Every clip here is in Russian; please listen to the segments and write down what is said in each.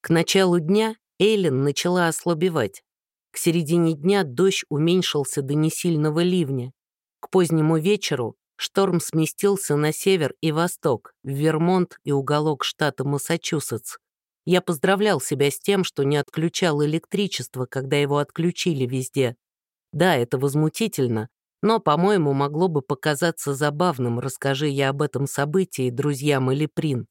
К началу дня Эйлин начала ослабевать. К середине дня дождь уменьшился до несильного ливня. К позднему вечеру шторм сместился на север и восток, в Вермонт и уголок штата Массачусетс. Я поздравлял себя с тем, что не отключал электричество, когда его отключили везде. Да, это возмутительно, но, по-моему, могло бы показаться забавным, расскажи я об этом событии друзьям или Прин.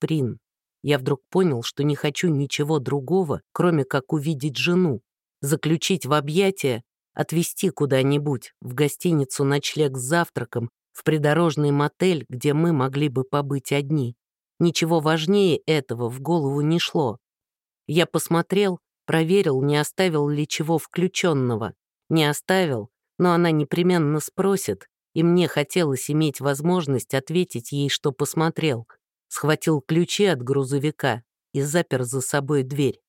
Прин. Я вдруг понял, что не хочу ничего другого, кроме как увидеть жену, заключить в объятия, отвезти куда-нибудь, в гостиницу ночлег с завтраком, в придорожный мотель, где мы могли бы побыть одни. Ничего важнее этого в голову не шло. Я посмотрел, проверил, не оставил ли чего включенного. Не оставил, но она непременно спросит, и мне хотелось иметь возможность ответить ей, что посмотрел. Схватил ключи от грузовика и запер за собой дверь.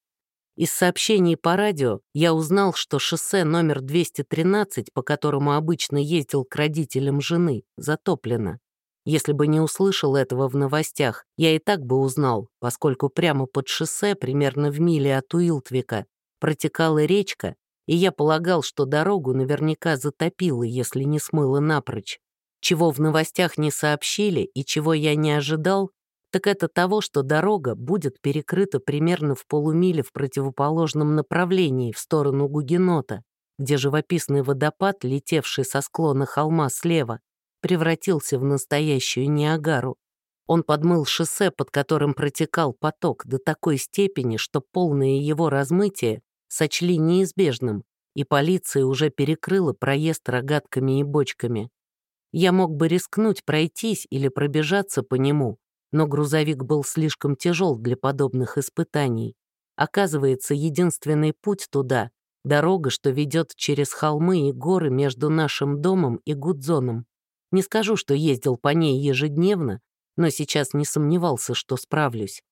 Из сообщений по радио я узнал, что шоссе номер 213, по которому обычно ездил к родителям жены, затоплено. Если бы не услышал этого в новостях, я и так бы узнал, поскольку прямо под шоссе, примерно в миле от Уилтвика, протекала речка, и я полагал, что дорогу наверняка затопило, если не смыло напрочь. Чего в новостях не сообщили и чего я не ожидал, так это того, что дорога будет перекрыта примерно в полумиле в противоположном направлении, в сторону Гугенота, где живописный водопад, летевший со склона холма слева, превратился в настоящую Ниагару. Он подмыл шоссе, под которым протекал поток, до такой степени, что полное его размытие сочли неизбежным, и полиция уже перекрыла проезд рогатками и бочками. Я мог бы рискнуть пройтись или пробежаться по нему, но грузовик был слишком тяжел для подобных испытаний. Оказывается, единственный путь туда — дорога, что ведет через холмы и горы между нашим домом и Гудзоном. Не скажу, что ездил по ней ежедневно, но сейчас не сомневался, что справлюсь.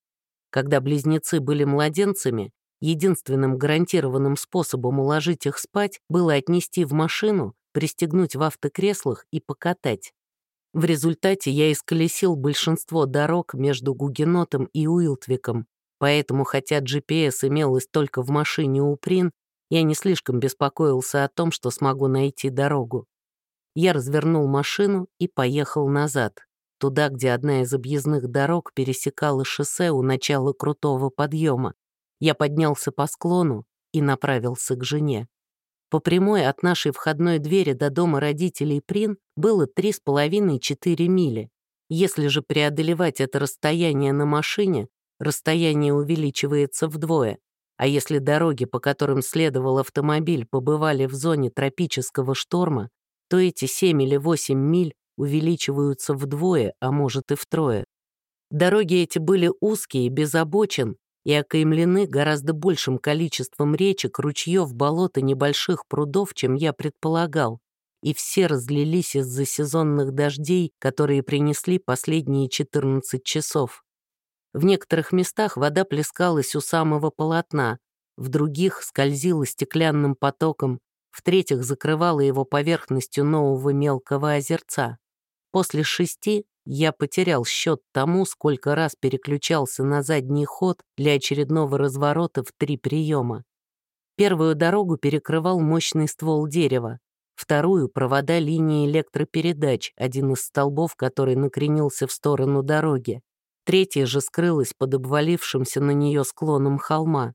Когда близнецы были младенцами, единственным гарантированным способом уложить их спать было отнести в машину, пристегнуть в автокреслах и покатать. В результате я исколесил большинство дорог между Гугенотом и Уилтвиком, поэтому, хотя GPS имелось только в машине у Прин, я не слишком беспокоился о том, что смогу найти дорогу. Я развернул машину и поехал назад, туда, где одна из объездных дорог пересекала шоссе у начала крутого подъема. Я поднялся по склону и направился к жене. По прямой от нашей входной двери до дома родителей Прин было 3,5-4 мили. Если же преодолевать это расстояние на машине, расстояние увеличивается вдвое. А если дороги, по которым следовал автомобиль, побывали в зоне тропического шторма, то эти 7 или 8 миль увеличиваются вдвое, а может и втрое. Дороги эти были узкие, без обочин, и окаймлены гораздо большим количеством речек, ручьев, болот и небольших прудов, чем я предполагал, и все разлились из-за сезонных дождей, которые принесли последние 14 часов. В некоторых местах вода плескалась у самого полотна, в других скользила стеклянным потоком, в третьих закрывала его поверхностью нового мелкого озерца. После шести я потерял счет тому, сколько раз переключался на задний ход для очередного разворота в три приема. Первую дорогу перекрывал мощный ствол дерева, вторую — провода линии электропередач, один из столбов, который накренился в сторону дороги. Третья же скрылась под обвалившимся на нее склоном холма.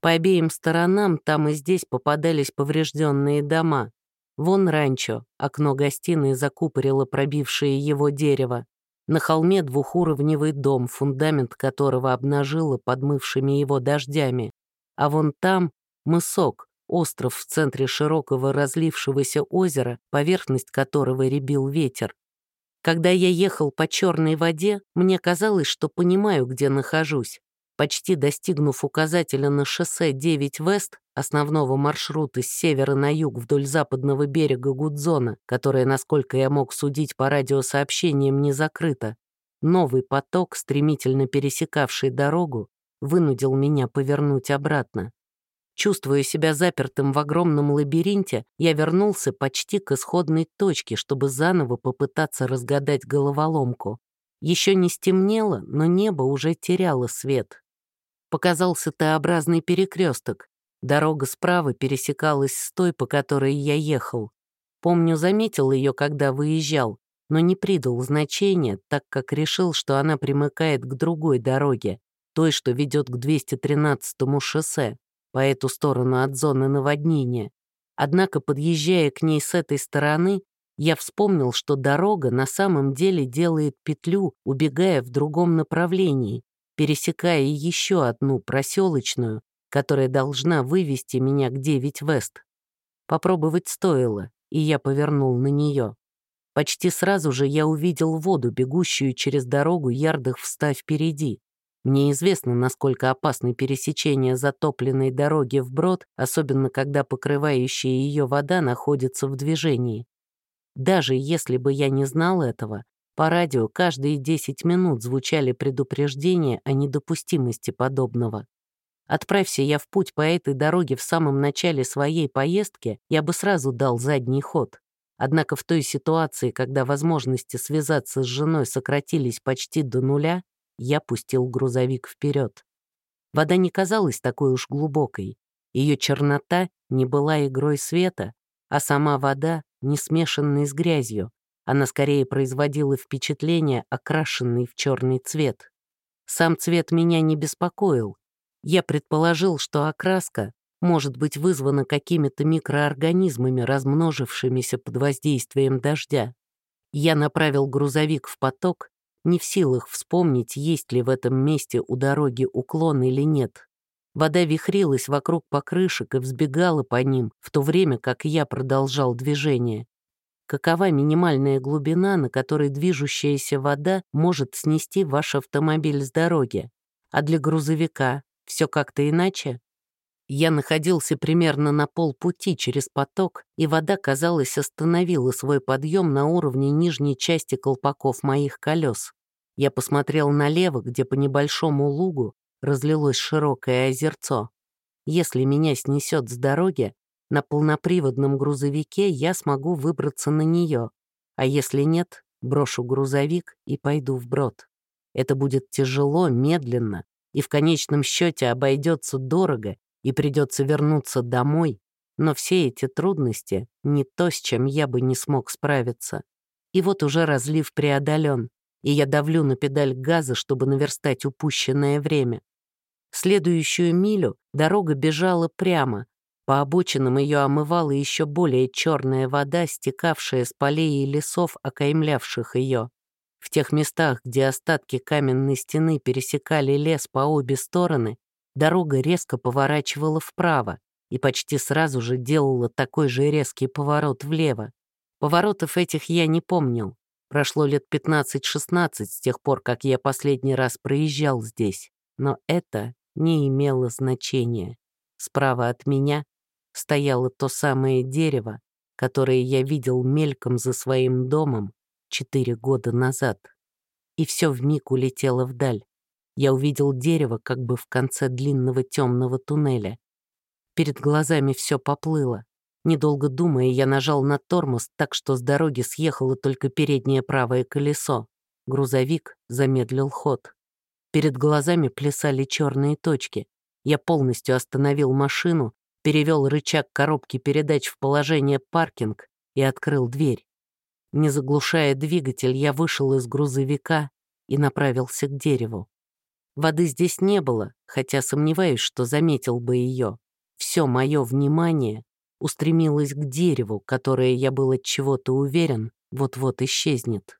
По обеим сторонам там и здесь попадались поврежденные дома. Вон ранчо, окно гостиной закупорило пробившее его дерево. На холме двухуровневый дом, фундамент которого обнажило подмывшими его дождями. А вон там мысок, остров в центре широкого разлившегося озера, поверхность которого ребил ветер. Когда я ехал по черной воде, мне казалось, что понимаю, где нахожусь. Почти достигнув указателя на шоссе 9 Вест, основного маршрута с севера на юг вдоль западного берега Гудзона, которое, насколько я мог судить по радиосообщениям, не закрыто, новый поток, стремительно пересекавший дорогу, вынудил меня повернуть обратно. Чувствуя себя запертым в огромном лабиринте, я вернулся почти к исходной точке, чтобы заново попытаться разгадать головоломку. Еще не стемнело, но небо уже теряло свет. Показался Т-образный перекресток. Дорога справа пересекалась с той, по которой я ехал. Помню, заметил ее, когда выезжал, но не придал значения, так как решил, что она примыкает к другой дороге, той, что ведет к 213-му шоссе, по эту сторону от зоны наводнения. Однако, подъезжая к ней с этой стороны, я вспомнил, что дорога на самом деле делает петлю, убегая в другом направлении, пересекая еще одну проселочную, которая должна вывести меня к 9 Вест. Попробовать стоило, и я повернул на нее. Почти сразу же я увидел воду, бегущую через дорогу ярдах в впереди. Мне известно, насколько опасны пересечение затопленной дороги вброд, особенно когда покрывающая ее вода находится в движении. Даже если бы я не знал этого, по радио каждые 10 минут звучали предупреждения о недопустимости подобного. Отправься я в путь по этой дороге в самом начале своей поездки, я бы сразу дал задний ход. Однако в той ситуации, когда возможности связаться с женой сократились почти до нуля, я пустил грузовик вперед. Вода не казалась такой уж глубокой. Ее чернота не была игрой света, а сама вода не смешанной с грязью. Она скорее производила впечатление, окрашенный в черный цвет. Сам цвет меня не беспокоил. Я предположил, что окраска может быть вызвано какими-то микроорганизмами, размножившимися под воздействием дождя. Я направил грузовик в поток, не в силах вспомнить, есть ли в этом месте у дороги уклон или нет. Вода вихрилась вокруг покрышек и взбегала по ним, в то время как я продолжал движение. Какова минимальная глубина, на которой движущаяся вода может снести ваш автомобиль с дороги? А для грузовика все как-то иначе? Я находился примерно на полпути через поток, и вода, казалось, остановила свой подъем на уровне нижней части колпаков моих колес. Я посмотрел налево, где по небольшому лугу разлилось широкое озерцо. Если меня снесет с дороги, на полноприводном грузовике я смогу выбраться на нее, а если нет, брошу грузовик и пойду вброд. Это будет тяжело, медленно, и в конечном счете обойдется дорого и придется вернуться домой, но все эти трудности не то, с чем я бы не смог справиться. И вот уже разлив преодолен, и я давлю на педаль газа, чтобы наверстать упущенное время. Следующую милю дорога бежала прямо. По обочинам ее омывала еще более черная вода, стекавшая с полей и лесов, окаймлявших ее. В тех местах, где остатки каменной стены пересекали лес по обе стороны, дорога резко поворачивала вправо и почти сразу же делала такой же резкий поворот влево. Поворотов этих я не помнил. Прошло лет 15-16 с тех пор, как я последний раз проезжал здесь, но это не имело значения. Справа от меня стояло то самое дерево, которое я видел мельком за своим домом четыре года назад. И все вмиг улетело вдаль я увидел дерево как бы в конце длинного темного туннеля. Перед глазами все поплыло. Недолго думая, я нажал на тормоз так, что с дороги съехало только переднее правое колесо. Грузовик замедлил ход. Перед глазами плясали черные точки. Я полностью остановил машину, перевел рычаг коробки передач в положение паркинг и открыл дверь. Не заглушая двигатель, я вышел из грузовика и направился к дереву. Воды здесь не было, хотя сомневаюсь, что заметил бы ее. Все мое внимание устремилось к дереву, которое, я был от чего-то уверен, вот-вот исчезнет.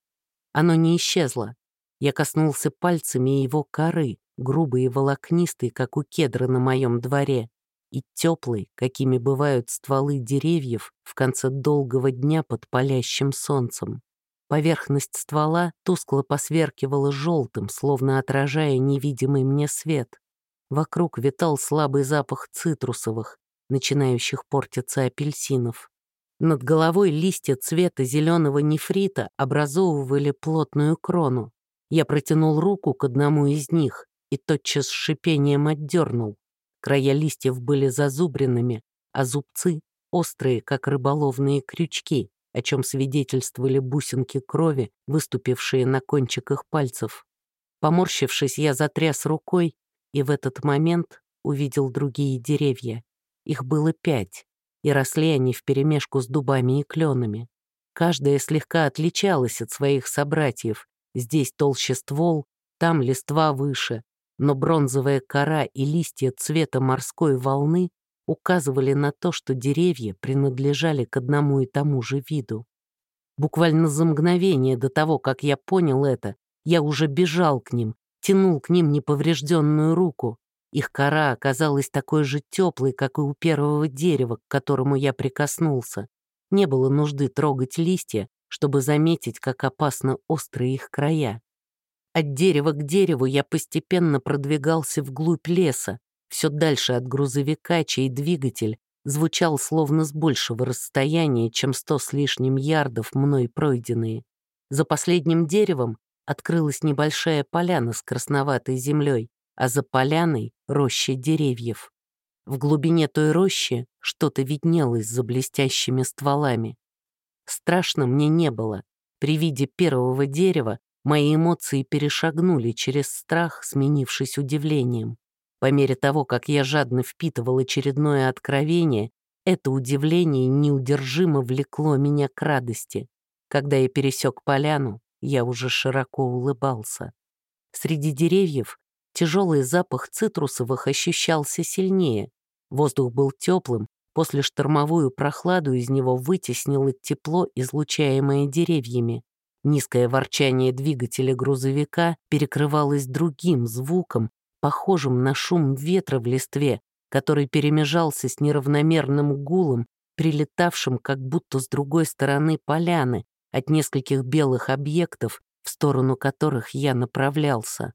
Оно не исчезло. Я коснулся пальцами его коры, грубой и волокнистой, как у кедра на моем дворе, и теплой, какими бывают стволы деревьев в конце долгого дня под палящим солнцем. Поверхность ствола тускло посверкивала желтым, словно отражая невидимый мне свет. Вокруг витал слабый запах цитрусовых, начинающих портиться апельсинов. Над головой листья цвета зеленого нефрита образовывали плотную крону. Я протянул руку к одному из них и тотчас с шипением отдернул. Края листьев были зазубренными, а зубцы — острые, как рыболовные крючки о чем свидетельствовали бусинки крови, выступившие на кончиках пальцев. Поморщившись, я затряс рукой и в этот момент увидел другие деревья. Их было пять, и росли они вперемешку с дубами и кленами. Каждая слегка отличалась от своих собратьев. Здесь толще ствол, там листва выше, но бронзовая кора и листья цвета морской волны указывали на то, что деревья принадлежали к одному и тому же виду. Буквально за мгновение до того, как я понял это, я уже бежал к ним, тянул к ним неповрежденную руку. Их кора оказалась такой же теплой, как и у первого дерева, к которому я прикоснулся. Не было нужды трогать листья, чтобы заметить, как опасно острые их края. От дерева к дереву я постепенно продвигался вглубь леса, все дальше от грузовика, чей двигатель звучал словно с большего расстояния, чем сто с лишним ярдов мной пройденные. За последним деревом открылась небольшая поляна с красноватой землей, а за поляной — роща деревьев. В глубине той рощи что-то виднелось за блестящими стволами. Страшно мне не было. При виде первого дерева мои эмоции перешагнули через страх, сменившись удивлением. По мере того, как я жадно впитывал очередное откровение, это удивление неудержимо влекло меня к радости. Когда я пересек поляну, я уже широко улыбался. Среди деревьев тяжелый запах цитрусовых ощущался сильнее. Воздух был теплым, после штормовую прохладу из него вытеснило тепло, излучаемое деревьями. Низкое ворчание двигателя грузовика перекрывалось другим звуком, похожим на шум ветра в листве, который перемежался с неравномерным гулом, прилетавшим как будто с другой стороны поляны, от нескольких белых объектов, в сторону которых я направлялся.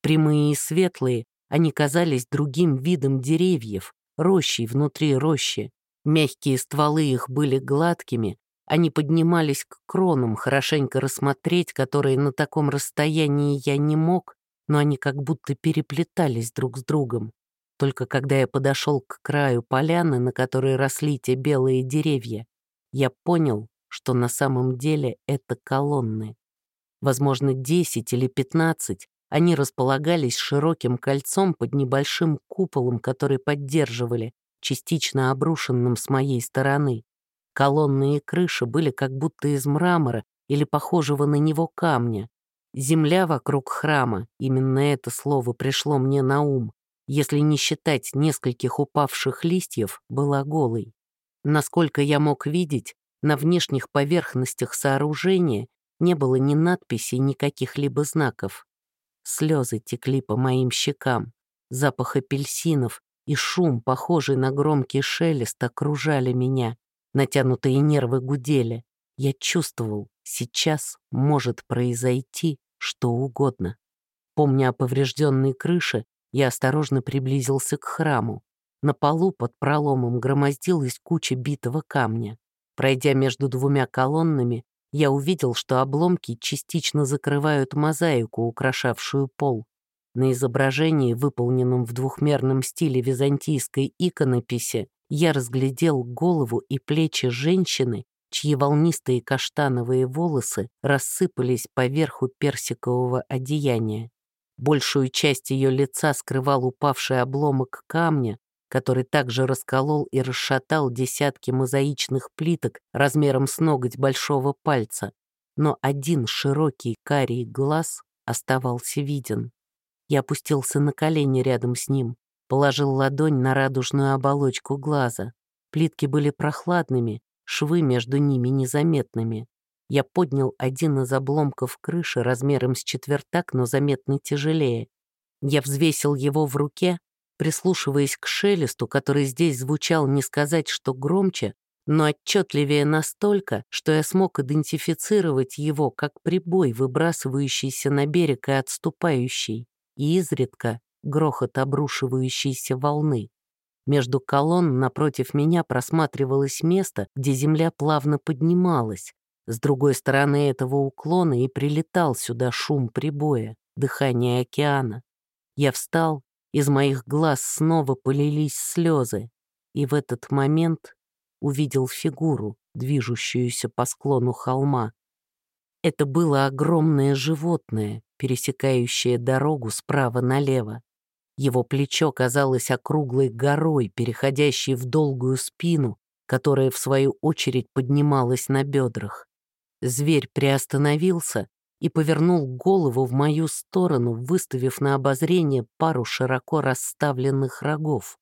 Прямые и светлые, они казались другим видом деревьев, рощей внутри рощи. Мягкие стволы их были гладкими, они поднимались к кронам, хорошенько рассмотреть, которые на таком расстоянии я не мог, но они как будто переплетались друг с другом. Только когда я подошел к краю поляны, на которой росли те белые деревья, я понял, что на самом деле это колонны. Возможно, 10 или 15, они располагались широким кольцом под небольшим куполом, который поддерживали, частично обрушенным с моей стороны. Колонны и крыши были как будто из мрамора или похожего на него камня. Земля вокруг храма, именно это слово пришло мне на ум, если не считать нескольких упавших листьев, была голой. Насколько я мог видеть, на внешних поверхностях сооружения не было ни надписей, ни каких-либо знаков. Слезы текли по моим щекам, запах апельсинов и шум, похожий на громкий шелест, окружали меня. Натянутые нервы гудели. Я чувствовал, сейчас может произойти что угодно. Помня о поврежденной крыше, я осторожно приблизился к храму. На полу под проломом громоздилась куча битого камня. Пройдя между двумя колоннами, я увидел, что обломки частично закрывают мозаику, украшавшую пол. На изображении, выполненном в двухмерном стиле византийской иконописи, я разглядел голову и плечи женщины чьи волнистые каштановые волосы рассыпались поверху персикового одеяния. Большую часть ее лица скрывал упавший обломок камня, который также расколол и расшатал десятки мозаичных плиток размером с ноготь большого пальца, но один широкий карий глаз оставался виден. Я опустился на колени рядом с ним, положил ладонь на радужную оболочку глаза. Плитки были прохладными, швы между ними незаметными. Я поднял один из обломков крыши размером с четвертак, но заметно тяжелее. Я взвесил его в руке, прислушиваясь к шелесту, который здесь звучал не сказать, что громче, но отчетливее настолько, что я смог идентифицировать его как прибой, выбрасывающийся на берег и отступающий, и изредка грохот обрушивающейся волны. Между колонн напротив меня просматривалось место, где земля плавно поднималась. С другой стороны этого уклона и прилетал сюда шум прибоя, дыхание океана. Я встал, из моих глаз снова полились слезы, и в этот момент увидел фигуру, движущуюся по склону холма. Это было огромное животное, пересекающее дорогу справа налево. Его плечо казалось округлой горой, переходящей в долгую спину, которая, в свою очередь, поднималась на бедрах. Зверь приостановился и повернул голову в мою сторону, выставив на обозрение пару широко расставленных рогов.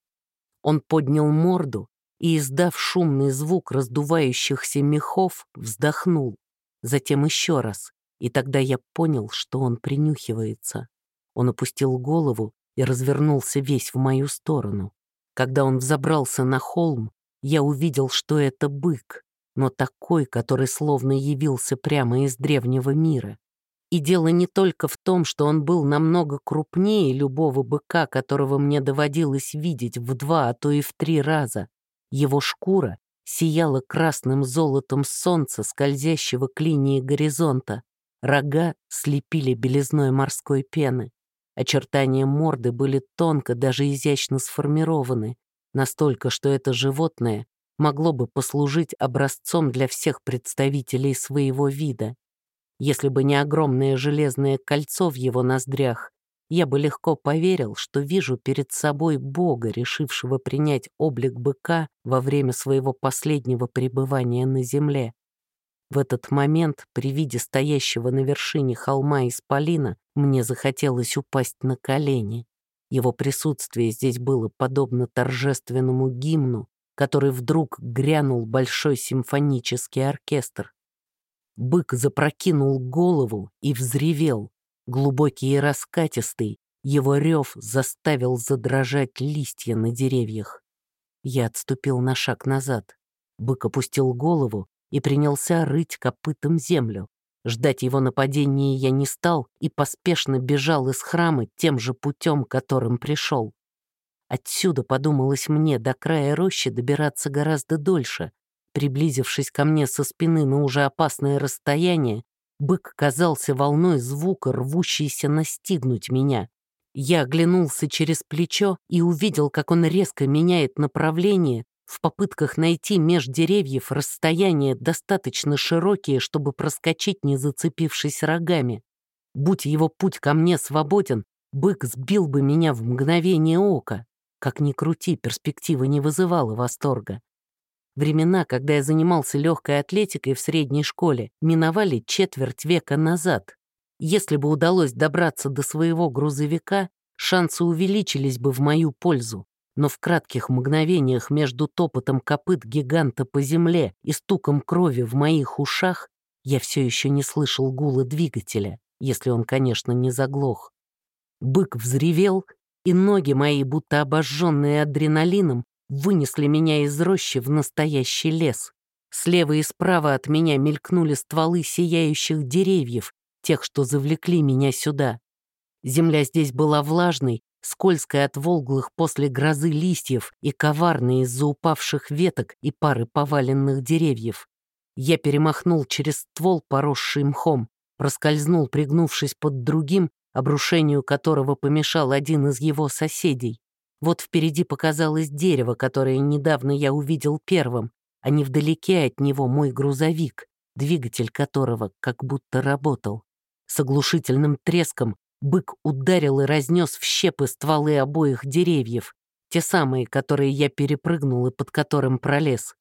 Он поднял морду и, издав шумный звук раздувающихся мехов, вздохнул. Затем еще раз, и тогда я понял, что он принюхивается. Он опустил голову и развернулся весь в мою сторону. Когда он взобрался на холм, я увидел, что это бык, но такой, который словно явился прямо из древнего мира. И дело не только в том, что он был намного крупнее любого быка, которого мне доводилось видеть в два, а то и в три раза. Его шкура сияла красным золотом солнца, скользящего к линии горизонта. Рога слепили белизной морской пены. Очертания морды были тонко, даже изящно сформированы, настолько, что это животное могло бы послужить образцом для всех представителей своего вида. Если бы не огромное железное кольцо в его ноздрях, я бы легко поверил, что вижу перед собой Бога, решившего принять облик быка во время своего последнего пребывания на земле. В этот момент, при виде стоящего на вершине холма исполина, мне захотелось упасть на колени. Его присутствие здесь было подобно торжественному гимну, который вдруг грянул большой симфонический оркестр. Бык запрокинул голову и взревел. Глубокий и раскатистый, его рев заставил задрожать листья на деревьях. Я отступил на шаг назад. Бык опустил голову и принялся рыть копытом землю. Ждать его нападения я не стал и поспешно бежал из храма тем же путем, которым пришел. Отсюда, подумалось мне, до края рощи добираться гораздо дольше. Приблизившись ко мне со спины на уже опасное расстояние, бык казался волной звука, рвущейся настигнуть меня. Я оглянулся через плечо и увидел, как он резко меняет направление в попытках найти меж деревьев расстояние достаточно широкие, чтобы проскочить, не зацепившись рогами. Будь его путь ко мне свободен, бык сбил бы меня в мгновение ока. Как ни крути, перспектива не вызывала восторга. Времена, когда я занимался легкой атлетикой в средней школе, миновали четверть века назад. Если бы удалось добраться до своего грузовика, шансы увеличились бы в мою пользу. Но в кратких мгновениях между топотом копыт гиганта по земле и стуком крови в моих ушах я все еще не слышал гула двигателя, если он, конечно, не заглох. Бык взревел и ноги мои, будто обожженные адреналином, вынесли меня из рощи в настоящий лес. Слева и справа от меня мелькнули стволы сияющих деревьев, тех, что завлекли меня сюда. Земля здесь была влажной, скользкой от волглых после грозы листьев и коварной из-за упавших веток и пары поваленных деревьев. Я перемахнул через ствол, поросший мхом, проскользнул, пригнувшись под другим, обрушению которого помешал один из его соседей. Вот впереди показалось дерево, которое недавно я увидел первым, а невдалеке от него мой грузовик, двигатель которого как будто работал. С оглушительным треском бык ударил и разнес в щепы стволы обоих деревьев, те самые, которые я перепрыгнул и под которым пролез.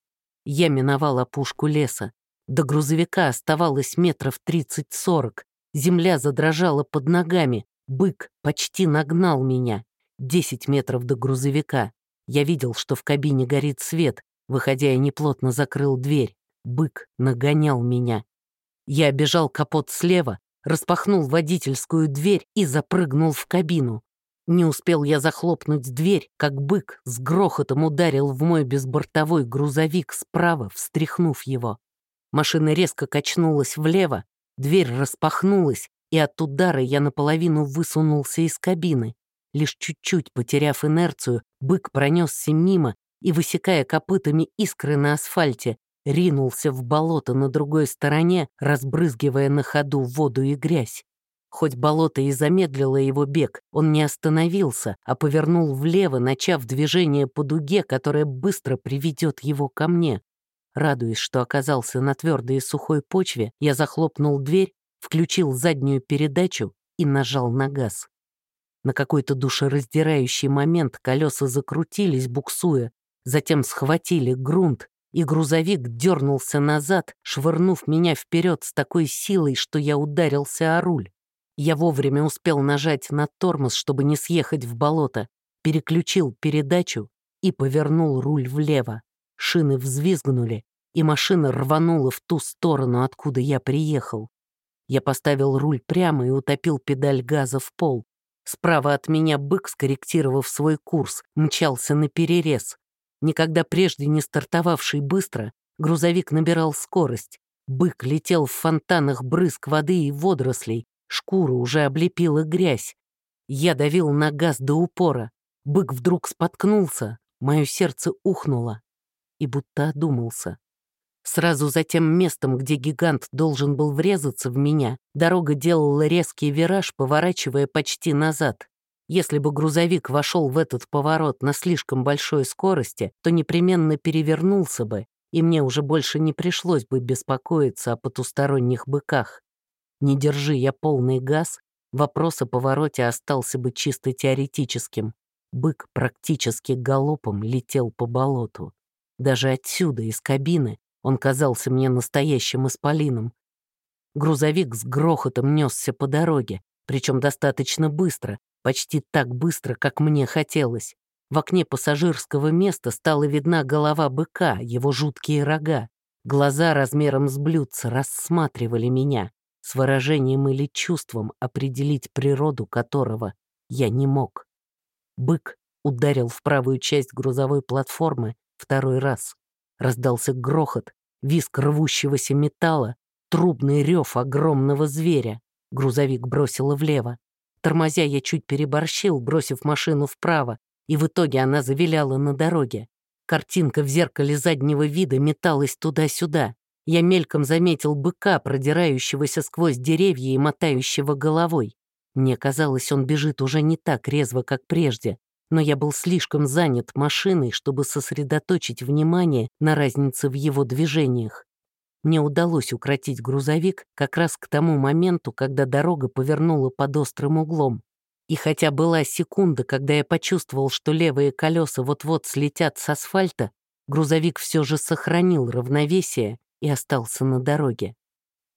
Я миновал опушку леса. До грузовика оставалось метров тридцать-сорок, Земля задрожала под ногами. Бык почти нагнал меня. Десять метров до грузовика. Я видел, что в кабине горит свет. Выходя, я неплотно закрыл дверь. Бык нагонял меня. Я обежал капот слева, распахнул водительскую дверь и запрыгнул в кабину. Не успел я захлопнуть дверь, как бык с грохотом ударил в мой безбортовой грузовик справа, встряхнув его. Машина резко качнулась влево, Дверь распахнулась, и от удара я наполовину высунулся из кабины. Лишь чуть-чуть потеряв инерцию, бык пронесся мимо и, высекая копытами искры на асфальте, ринулся в болото на другой стороне, разбрызгивая на ходу воду и грязь. Хоть болото и замедлило его бег, он не остановился, а повернул влево, начав движение по дуге, которое быстро приведет его ко мне. Радуясь, что оказался на твердой и сухой почве, я захлопнул дверь, включил заднюю передачу и нажал на газ. На какой-то душераздирающий момент колеса закрутились, буксуя, затем схватили грунт, и грузовик дернулся назад, швырнув меня вперед с такой силой, что я ударился о руль. Я вовремя успел нажать на тормоз, чтобы не съехать в болото, переключил передачу и повернул руль влево. Шины взвизгнули, и машина рванула в ту сторону, откуда я приехал. Я поставил руль прямо и утопил педаль газа в пол. Справа от меня бык, скорректировав свой курс, мчался на перерез. Никогда прежде не стартовавший быстро, грузовик набирал скорость. Бык летел в фонтанах брызг воды и водорослей, шкуру уже облепила грязь. Я давил на газ до упора. Бык вдруг споткнулся, мое сердце ухнуло и будто одумался. Сразу за тем местом, где гигант должен был врезаться в меня, дорога делала резкий вираж, поворачивая почти назад. Если бы грузовик вошел в этот поворот на слишком большой скорости, то непременно перевернулся бы, и мне уже больше не пришлось бы беспокоиться о потусторонних быках. Не держи я полный газ, вопрос о повороте остался бы чисто теоретическим. Бык практически галопом летел по болоту. Даже отсюда, из кабины, он казался мне настоящим исполином. Грузовик с грохотом несся по дороге, причем достаточно быстро, почти так быстро, как мне хотелось. В окне пассажирского места стала видна голова быка, его жуткие рога. Глаза размером с блюдца рассматривали меня с выражением или чувством, определить природу которого я не мог. Бык ударил в правую часть грузовой платформы второй раз. Раздался грохот, виск рвущегося металла, трубный рев огромного зверя. Грузовик бросило влево. Тормозя я чуть переборщил, бросив машину вправо, и в итоге она завиляла на дороге. Картинка в зеркале заднего вида металась туда-сюда. Я мельком заметил быка, продирающегося сквозь деревья и мотающего головой. Мне казалось, он бежит уже не так резво, как прежде, но я был слишком занят машиной, чтобы сосредоточить внимание на разнице в его движениях. Мне удалось укротить грузовик как раз к тому моменту, когда дорога повернула под острым углом. И хотя была секунда, когда я почувствовал, что левые колеса вот-вот слетят с асфальта, грузовик все же сохранил равновесие и остался на дороге.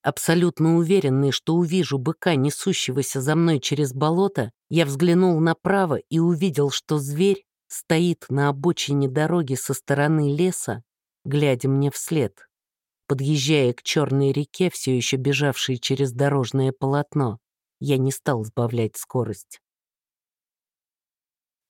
Абсолютно уверенный, что увижу быка, несущегося за мной через болото, я взглянул направо и увидел, что зверь стоит на обочине дороги со стороны леса, глядя мне вслед подъезжая к черной реке, все еще бежавшей через дорожное полотно, я не стал сбавлять скорость.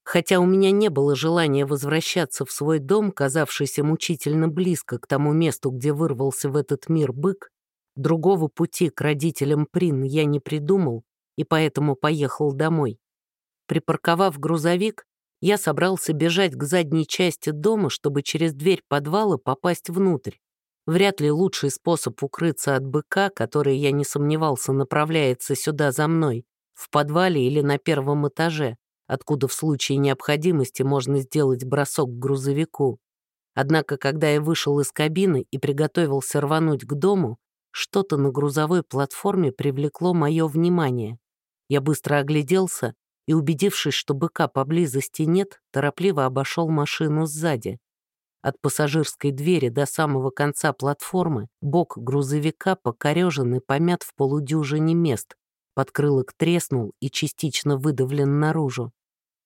Хотя у меня не было желания возвращаться в свой дом, казавшийся мучительно близко к тому месту, где вырвался в этот мир бык, другого пути к родителям Прин я не придумал и поэтому поехал домой. Припарковав грузовик, я собрался бежать к задней части дома, чтобы через дверь подвала попасть внутрь. Вряд ли лучший способ укрыться от быка, который, я не сомневался, направляется сюда за мной, в подвале или на первом этаже, откуда в случае необходимости можно сделать бросок к грузовику. Однако, когда я вышел из кабины и приготовился рвануть к дому, что-то на грузовой платформе привлекло мое внимание. Я быстро огляделся и, убедившись, что быка поблизости нет, торопливо обошел машину сзади. От пассажирской двери до самого конца платформы бок грузовика покорежен и помят в полудюжине мест, подкрылок треснул и частично выдавлен наружу.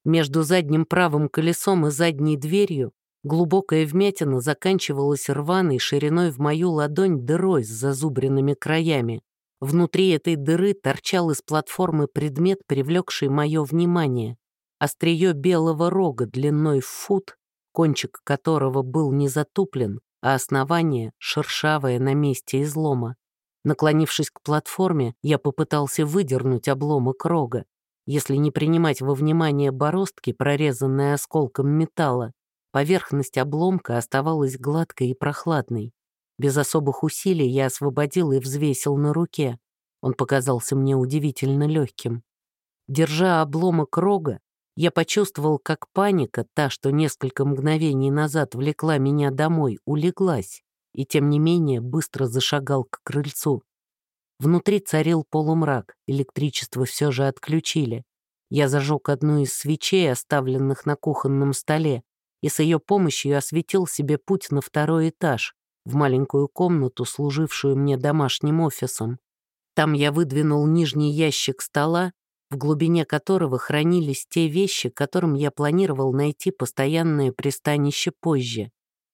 Между задним правым колесом и задней дверью глубокая вмятина заканчивалась рваной шириной в мою ладонь дырой с зазубренными краями. Внутри этой дыры торчал из платформы предмет, привлекший мое внимание. Острие белого рога длиной в фут кончик которого был не затуплен, а основание шершавое на месте излома. Наклонившись к платформе, я попытался выдернуть обломок рога. Если не принимать во внимание бороздки, прорезанные осколком металла, поверхность обломка оставалась гладкой и прохладной. Без особых усилий я освободил и взвесил на руке. Он показался мне удивительно легким. Держа обломок рога, я почувствовал, как паника, та, что несколько мгновений назад влекла меня домой, улеглась, и тем не менее быстро зашагал к крыльцу. Внутри царил полумрак, электричество все же отключили. Я зажег одну из свечей, оставленных на кухонном столе, и с ее помощью осветил себе путь на второй этаж, в маленькую комнату, служившую мне домашним офисом. Там я выдвинул нижний ящик стола, в глубине которого хранились те вещи, которым я планировал найти постоянное пристанище позже.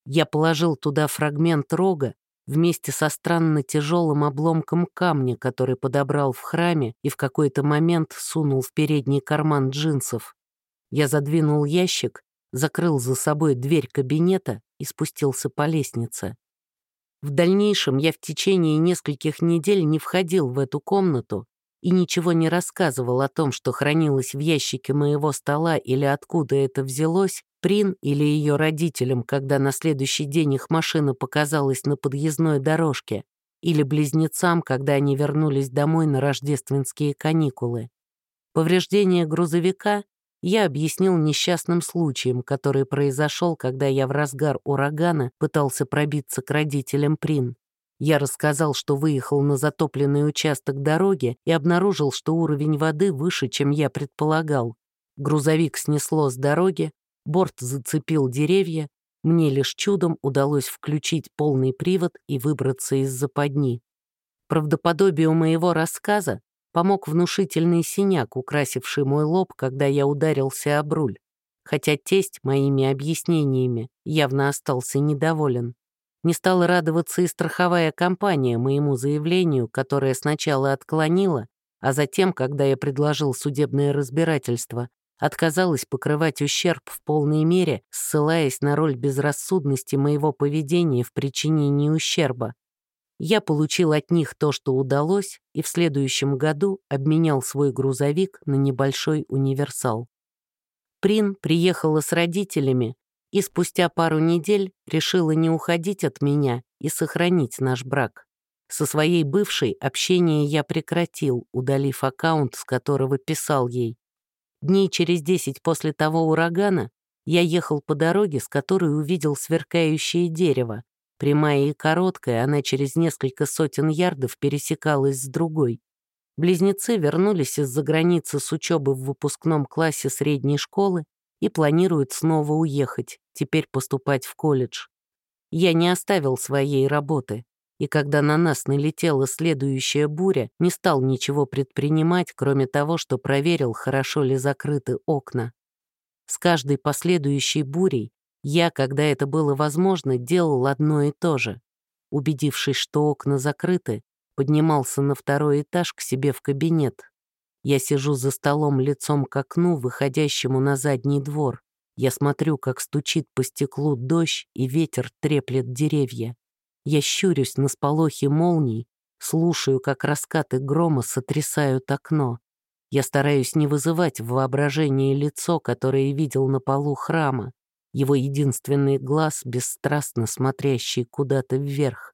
Я положил туда фрагмент рога вместе со странно тяжелым обломком камня, который подобрал в храме и в какой-то момент сунул в передний карман джинсов. Я задвинул ящик, закрыл за собой дверь кабинета и спустился по лестнице. В дальнейшем я в течение нескольких недель не входил в эту комнату и ничего не рассказывал о том, что хранилось в ящике моего стола или откуда это взялось, Прин или ее родителям, когда на следующий день их машина показалась на подъездной дорожке, или близнецам, когда они вернулись домой на рождественские каникулы. Повреждение грузовика я объяснил несчастным случаем, который произошел, когда я в разгар урагана пытался пробиться к родителям Прин. Я рассказал, что выехал на затопленный участок дороги и обнаружил, что уровень воды выше, чем я предполагал. Грузовик снесло с дороги, борт зацепил деревья, мне лишь чудом удалось включить полный привод и выбраться из западни. Правдоподобию моего рассказа помог внушительный синяк, украсивший мой лоб, когда я ударился об руль, хотя тесть моими объяснениями явно остался недоволен. Не стала радоваться и страховая компания моему заявлению, которое сначала отклонила, а затем, когда я предложил судебное разбирательство, отказалась покрывать ущерб в полной мере, ссылаясь на роль безрассудности моего поведения в причинении ущерба. Я получил от них то, что удалось, и в следующем году обменял свой грузовик на небольшой универсал. Прин приехала с родителями и спустя пару недель решила не уходить от меня и сохранить наш брак. Со своей бывшей общение я прекратил, удалив аккаунт, с которого писал ей. Дней через десять после того урагана я ехал по дороге, с которой увидел сверкающее дерево, Прямая и короткая, она через несколько сотен ярдов пересекалась с другой. Близнецы вернулись из-за границы с учебы в выпускном классе средней школы и планируют снова уехать, теперь поступать в колледж. Я не оставил своей работы, и когда на нас налетела следующая буря, не стал ничего предпринимать, кроме того, что проверил, хорошо ли закрыты окна. С каждой последующей бурей я, когда это было возможно, делал одно и то же. Убедившись, что окна закрыты, поднимался на второй этаж к себе в кабинет. Я сижу за столом лицом к окну, выходящему на задний двор. Я смотрю, как стучит по стеклу дождь, и ветер треплет деревья. Я щурюсь на сполохи молний, слушаю, как раскаты грома сотрясают окно. Я стараюсь не вызывать в воображение лицо, которое видел на полу храма его единственный глаз, бесстрастно смотрящий куда-то вверх.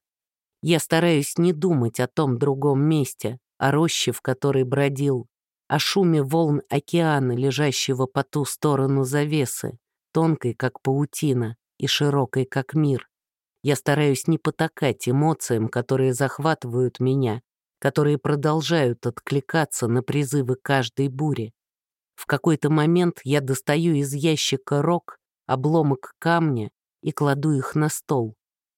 Я стараюсь не думать о том другом месте, о роще, в которой бродил, о шуме волн океана, лежащего по ту сторону завесы, тонкой, как паутина, и широкой, как мир. Я стараюсь не потакать эмоциям, которые захватывают меня, которые продолжают откликаться на призывы каждой бури. В какой-то момент я достаю из ящика рог обломок камня и кладу их на стол.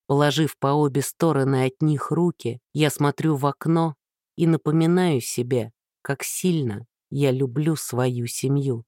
Положив по обе стороны от них руки, я смотрю в окно и напоминаю себе, как сильно я люблю свою семью.